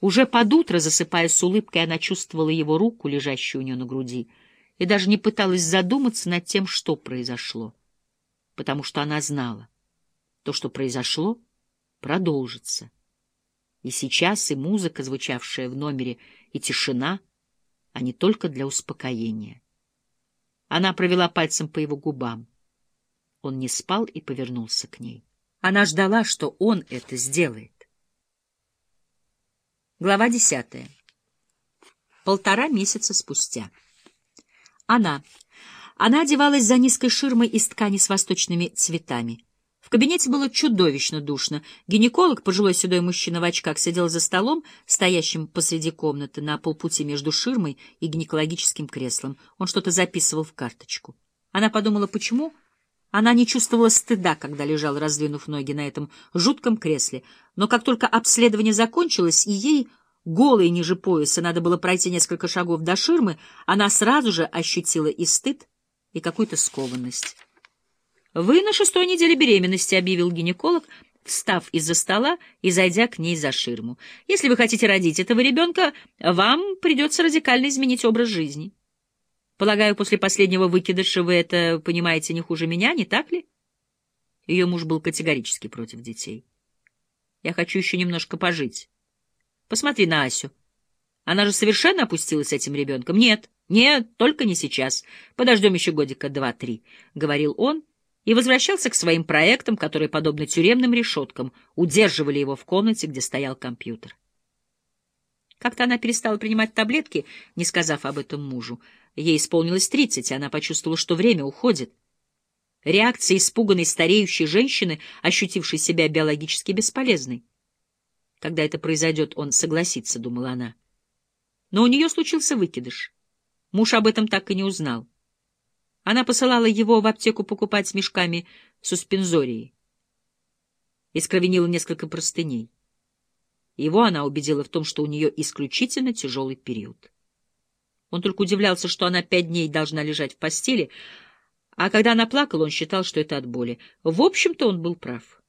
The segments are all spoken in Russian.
Уже под утро, засыпая с улыбкой, она чувствовала его руку, лежащую у нее на груди, и даже не пыталась задуматься над тем, что произошло, потому что она знала, то, что произошло, продолжится. И сейчас и музыка, звучавшая в номере, и тишина, а не только для успокоения. Она провела пальцем по его губам. Он не спал и повернулся к ней. Она ждала, что он это сделает. Глава десятая. Полтора месяца спустя. Она. Она одевалась за низкой ширмой из ткани с восточными цветами. В кабинете было чудовищно душно. Гинеколог, пожилой седой мужчина в очках, сидел за столом, стоящим посреди комнаты, на полпути между ширмой и гинекологическим креслом. Он что-то записывал в карточку. Она подумала, почему... Она не чувствовала стыда, когда лежала, раздвинув ноги на этом жутком кресле, но как только обследование закончилось, и ей, голой ниже пояса, надо было пройти несколько шагов до ширмы, она сразу же ощутила и стыд, и какую-то скованность. «Вы на шестой неделе беременности», — объявил гинеколог, встав из-за стола и зайдя к ней за ширму. «Если вы хотите родить этого ребенка, вам придется радикально изменить образ жизни». Полагаю, после последнего выкидыша вы это понимаете не хуже меня, не так ли? Ее муж был категорически против детей. Я хочу еще немножко пожить. Посмотри на Асю. Она же совершенно опустилась с этим ребенком. Нет, нет, только не сейчас. Подождем еще годика два-три, — говорил он, и возвращался к своим проектам, которые, подобно тюремным решеткам, удерживали его в комнате, где стоял компьютер. Как-то она перестала принимать таблетки, не сказав об этом мужу. Ей исполнилось тридцать, и она почувствовала, что время уходит. Реакция испуганной стареющей женщины, ощутившей себя биологически бесполезной. Когда это произойдет, он согласится, — думала она. Но у нее случился выкидыш. Муж об этом так и не узнал. Она посылала его в аптеку покупать с мешками суспензории. Искровенила несколько простыней. Его она убедила в том, что у нее исключительно тяжелый период. Он только удивлялся, что она пять дней должна лежать в постели, а когда она плакала, он считал, что это от боли. В общем-то, он был прав.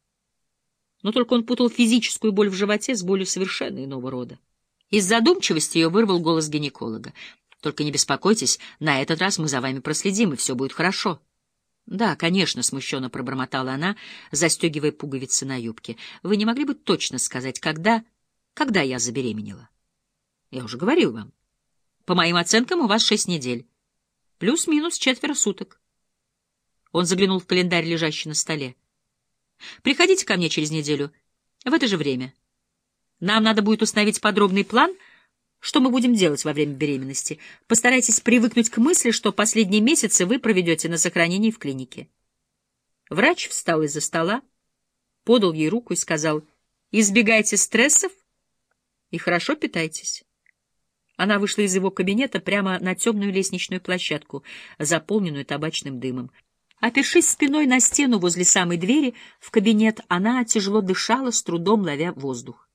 Но только он путал физическую боль в животе с болью совершенно иного рода. Из задумчивости ее вырвал голос гинеколога. «Только не беспокойтесь, на этот раз мы за вами проследим, и все будет хорошо». «Да, конечно», — смущенно пробормотала она, застегивая пуговицы на юбке. «Вы не могли бы точно сказать, когда...» «Когда я забеременела?» «Я уже говорил вам. По моим оценкам, у вас шесть недель. Плюс-минус четверо суток. Он заглянул в календарь, лежащий на столе. Приходите ко мне через неделю, в это же время. Нам надо будет установить подробный план, что мы будем делать во время беременности. Постарайтесь привыкнуть к мысли, что последние месяцы вы проведете на сохранении в клинике. Врач встал из-за стола, подал ей руку и сказал, «Избегайте стрессов и хорошо питайтесь». Она вышла из его кабинета прямо на темную лестничную площадку, заполненную табачным дымом. Опершись спиной на стену возле самой двери в кабинет, она тяжело дышала, с трудом ловя воздух.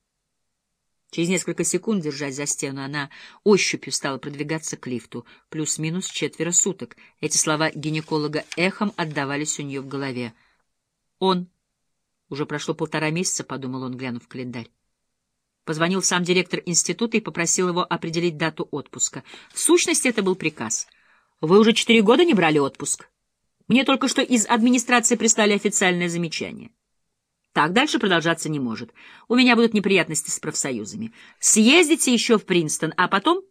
Через несколько секунд, держась за стену, она ощупью стала продвигаться к лифту. Плюс-минус четверо суток. Эти слова гинеколога эхом отдавались у нее в голове. «Он...» Уже прошло полтора месяца, — подумал он, глянув в календарь. Позвонил сам директор института и попросил его определить дату отпуска. В сущности, это был приказ. «Вы уже четыре года не брали отпуск. Мне только что из администрации прислали официальное замечание. Так дальше продолжаться не может. У меня будут неприятности с профсоюзами. Съездите еще в Принстон, а потом